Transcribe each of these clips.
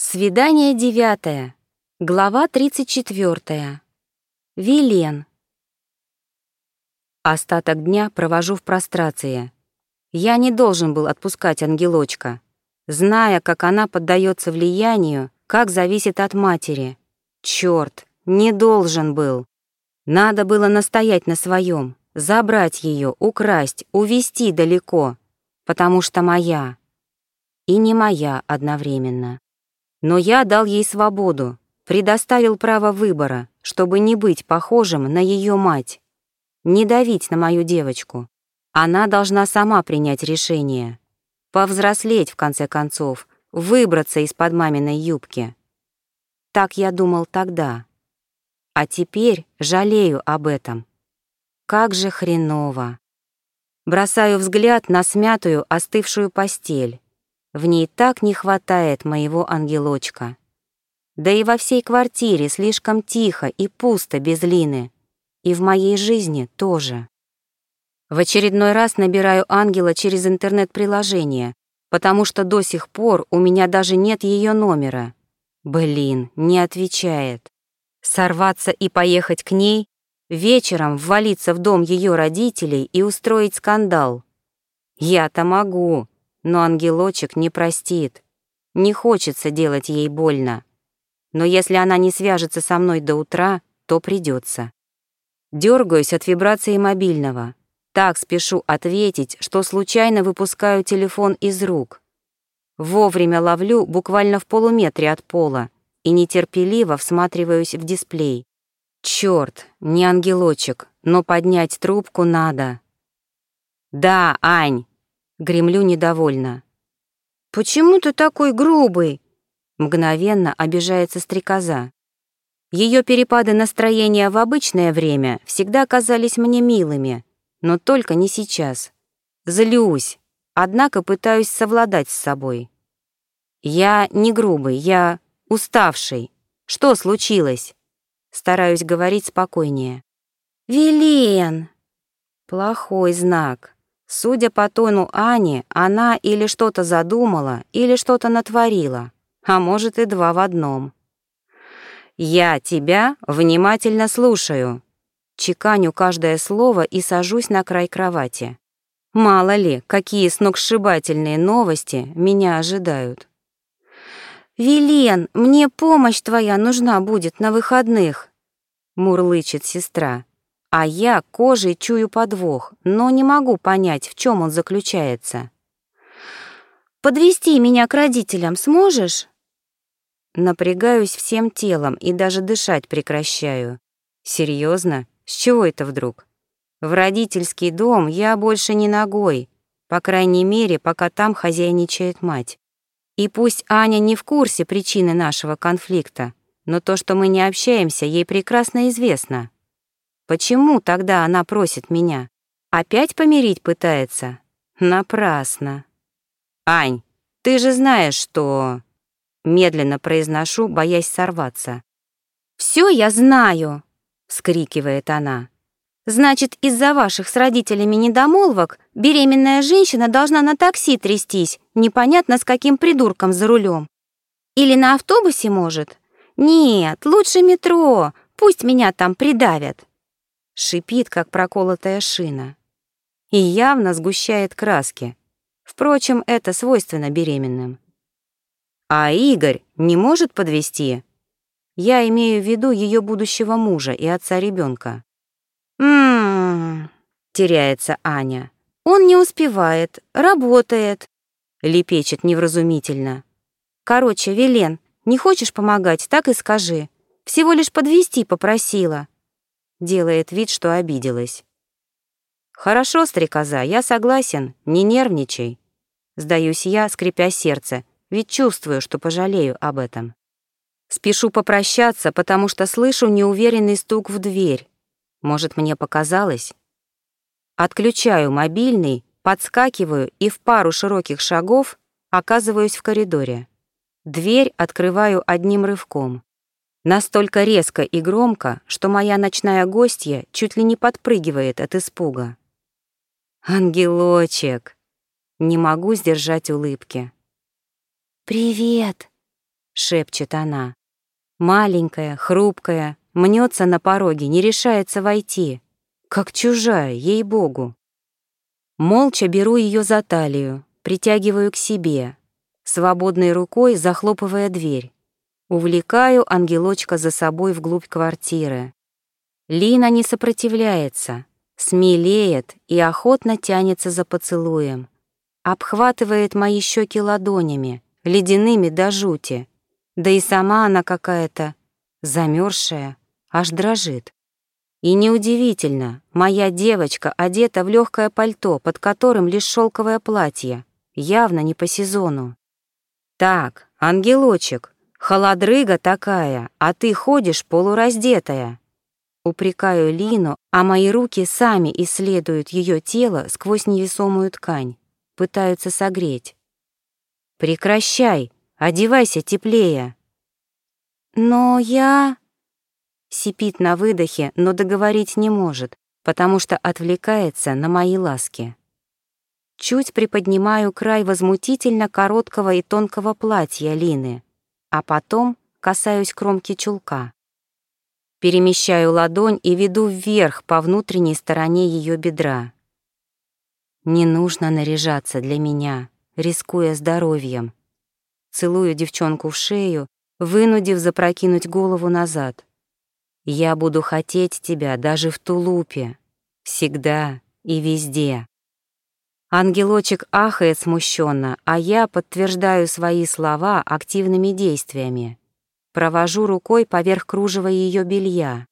Свидание девятое. Глава тридцать четвертая. Вилен. Остаток дня провожу в прострации. Я не должен был отпускать ангелочка, зная, как она поддается влиянию, как зависит от матери. Черт, не должен был. Надо было настоять на своем, забрать ее, украсть, увести далеко, потому что моя. И не моя одновременно. Но я дал ей свободу, предоставил право выбора, чтобы не быть похожим на ее мать, не давить на мою девочку. Она должна сама принять решение, повзрослеть в конце концов, выбраться из-под маминой юбки. Так я думал тогда. А теперь жалею об этом. Как же хреново. Бросаю взгляд на смятую, остывшую постель. В ней так не хватает моего ангелочка. Да и во всей квартире слишком тихо и пусто без Лины. И в моей жизни тоже. В очередной раз набираю ангела через интернет-приложение, потому что до сих пор у меня даже нет ее номера. Блин, не отвечает. Сорваться и поехать к ней, вечером ввалиться в дом ее родителей и устроить скандал. Я-то могу, но ангелочек не простит. Не хочется делать ей больно. Но если она не свяжется со мной до утра, то придется. Дергаюсь от вибрации мобильного. Так спешу ответить, что случайно выпускаю телефон из рук. Вовремя ловлю буквально в полуметре от пола и нетерпеливо всматриваюсь в дисплей. Черт, не ангелочек, но поднять трубку надо. «Да, Ань!» Гремлю недовольно. «Почему ты такой грубый?» Мгновенно обижается стрекоза. Ее перепады настроения в обычное время всегда казались мне милыми, но только не сейчас. Злюсь, однако пытаюсь совладать с собой. Я не грубый, я уставший. Что случилось? Стараюсь говорить спокойнее. «Вилен!» Плохой знак. Судя по тону Ани, она или что-то задумала, или что-то натворила, а может и два в одном. «Я тебя внимательно слушаю», чеканю каждое слово и сажусь на край кровати. Мало ли, какие сногсшибательные новости меня ожидают. «Вилен, мне помощь твоя нужна будет на выходных», — мурлычет сестра. А я кожей чую подвох, но не могу понять, в чем он заключается. Подвести меня к родителям сможешь? Напрягаюсь всем телом и даже дышать прекращаю. Серьезно? С чего это вдруг? В родительский дом я больше не ногой, по крайней мере, пока там хозяйничает мать. И пусть Аня не в курсе причины нашего конфликта, но то, что мы не общаемся, ей прекрасно известно. Почему тогда она просит меня? Опять помирить пытается? Напрасно. Ань, ты же знаешь, что... Медленно произношу, боясь сорваться. «Все я знаю!» — вскрикивает она. «Значит, из-за ваших с родителями недомолвок беременная женщина должна на такси трястись, непонятно с каким придурком за рулем. Или на автобусе, может? Нет, лучше метро, пусть меня там придавят» шипит, как проколотая шина. И явно сгущает краски. Впрочем, это свойственно беременным. А Игорь не может подвести. Я имею в виду ее будущего мужа и отца ребенка. Мм, теряется Аня. Он не успевает, работает, лепечет невразумительно. Короче, Велен, не хочешь помогать, так и скажи. Всего лишь подвести попросила делает вид, что обиделась. «Хорошо, стрекоза, я согласен, не нервничай». Сдаюсь я, скрипя сердце, ведь чувствую, что пожалею об этом. Спешу попрощаться, потому что слышу неуверенный стук в дверь. Может, мне показалось? Отключаю мобильный, подскакиваю и в пару широких шагов оказываюсь в коридоре. Дверь открываю одним рывком. Настолько резко и громко, что моя ночная гостья чуть ли не подпрыгивает от испуга. «Ангелочек!» Не могу сдержать улыбки. «Привет!» — шепчет она. Маленькая, хрупкая, мнется на пороге, не решается войти. Как чужая, ей-богу. Молча беру ее за талию, притягиваю к себе, свободной рукой захлопывая дверь. Увлекаю ангелочка за собой вглубь квартиры. Лина не сопротивляется, смелеет и охотно тянется за поцелуем. Обхватывает мои щеки ладонями, ледяными до жути. Да и сама она какая-то замерзшая, аж дрожит. И неудивительно, моя девочка одета в легкое пальто, под которым лишь шелковое платье, явно не по сезону. Так, ангелочек, холодрыга такая, а ты ходишь полураздетая. Упрекаю Лину, а мои руки сами исследуют ее тело сквозь невесомую ткань, пытаются согреть. Прекращай, одевайся теплее. Но я... Сипит на выдохе, но договорить не может, потому что отвлекается на мои ласки. Чуть приподнимаю край возмутительно короткого и тонкого платья Лины, а потом касаюсь кромки чулка. Перемещаю ладонь и веду вверх по внутренней стороне ее бедра. Не нужно наряжаться для меня, рискуя здоровьем. Целую девчонку в шею, вынудив запрокинуть голову назад. Я буду хотеть тебя даже в тулупе, всегда и везде. Ангелочек ахает смущенно, а я подтверждаю свои слова активными действиями. Провожу рукой поверх кружева ее белья,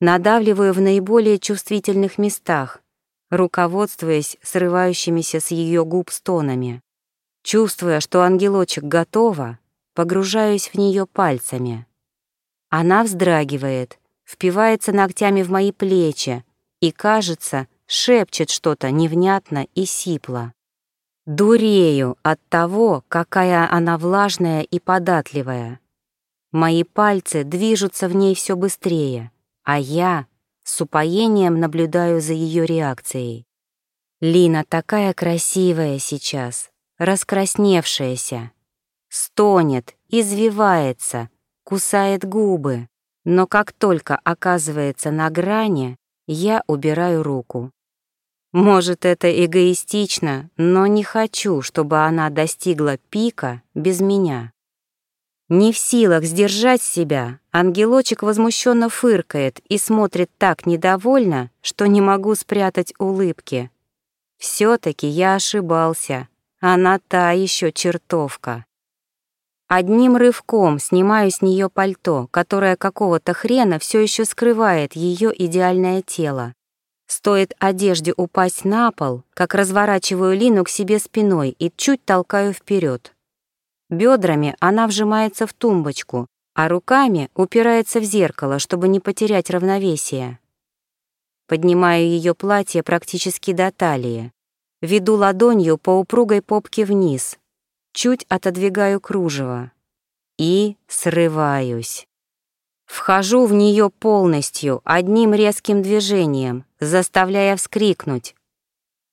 надавливаю в наиболее чувствительных местах, руководствуясь срывающимися с ее губ стонами. Чувствуя, что ангелочек готова, погружаюсь в нее пальцами. Она вздрагивает, впивается ногтями в мои плечи и, кажется, шепчет что-то невнятно и сипло. Дурею от того, какая она влажная и податливая. Мои пальцы движутся в ней все быстрее, а я с упоением наблюдаю за ее реакцией. Лина такая красивая сейчас, раскрасневшаяся. Стонет, извивается, кусает губы, но как только оказывается на грани, я убираю руку. Может, это эгоистично, но не хочу, чтобы она достигла пика без меня. Не в силах сдержать себя, ангелочек возмущенно фыркает и смотрит так недовольно, что не могу спрятать улыбки. Все-таки я ошибался. Она та еще чертовка. Одним рывком снимаю с нее пальто, которое какого-то хрена все еще скрывает ее идеальное тело. Стоит одежде упасть на пол, как разворачиваю Лину к себе спиной и чуть толкаю вперед. Бедрами она вжимается в тумбочку, а руками упирается в зеркало, чтобы не потерять равновесие. Поднимаю ее платье практически до талии. Веду ладонью по упругой попке вниз, чуть отодвигаю кружево и срываюсь. Вхожу в нее полностью, одним резким движением, заставляя вскрикнуть,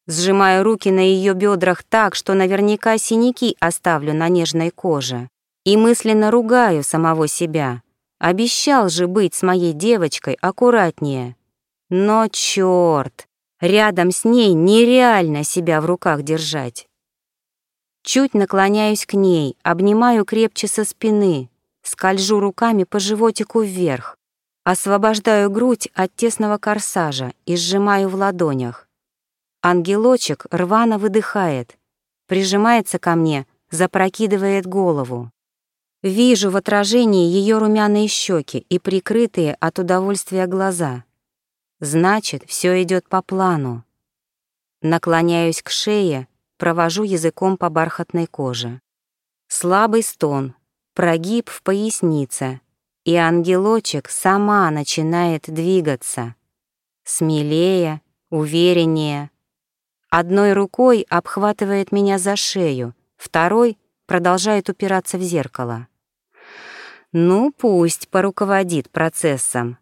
Сжимаю руки на ее бедрах так, что наверняка синяки оставлю на нежной коже. И мысленно ругаю самого себя. Обещал же быть с моей девочкой аккуратнее. Но черт, рядом с ней нереально себя в руках держать. Чуть наклоняюсь к ней, обнимаю крепче со спины, скольжу руками по животику вверх, освобождаю грудь от тесного корсажа и сжимаю в ладонях. Ангелочек рвано выдыхает, прижимается ко мне, запрокидывает голову. Вижу в отражении ее румяные щеки и прикрытые от удовольствия глаза. Значит, все идет по плану. Наклоняюсь к шее, провожу языком по бархатной коже. Слабый стон, прогиб в пояснице, и ангелочек сама начинает двигаться. Смелее, увереннее, Одной рукой обхватывает меня за шею, второй продолжает упираться в зеркало. Ну, пусть поруководит процессом.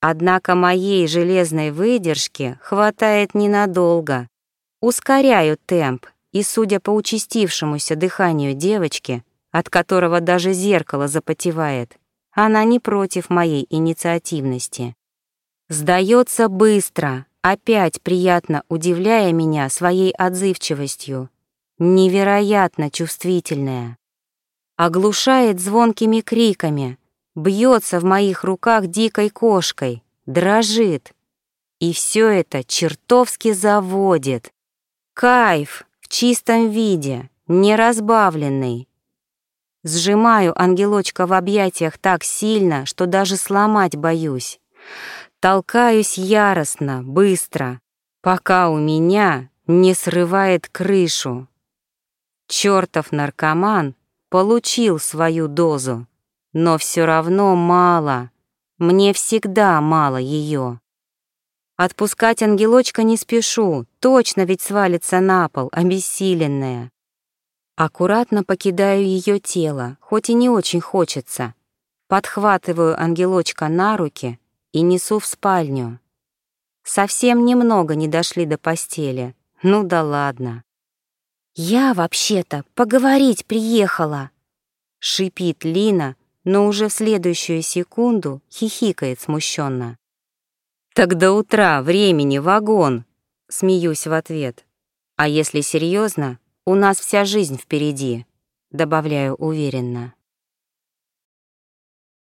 Однако моей железной выдержки хватает ненадолго. Ускоряю темп, и, судя по участившемуся дыханию девочки, от которого даже зеркало запотевает. Она не против моей инициативности. Сдается быстро, опять приятно удивляя меня своей отзывчивостью. Невероятно чувствительная. Оглушает звонкими криками, бьется в моих руках дикой кошкой, дрожит. И все это чертовски заводит. Кайф в чистом виде, неразбавленный. Сжимаю ангелочка в объятиях так сильно, что даже сломать боюсь. Толкаюсь яростно, быстро, пока у меня не срывает крышу. Чёртов наркоман получил свою дозу, но все равно мало. Мне всегда мало ее. Отпускать ангелочка не спешу, точно ведь свалится на пол, обессиленная. Аккуратно покидаю ее тело, хоть и не очень хочется. Подхватываю ангелочка на руки и несу в спальню. Совсем немного не дошли до постели. Ну да ладно. «Я вообще-то поговорить приехала!» Шипит Лина, но уже в следующую секунду хихикает смущенно. «Так до утра времени вагон!» Смеюсь в ответ. «А если серьезно, у нас вся жизнь впереди», добавляю уверенно.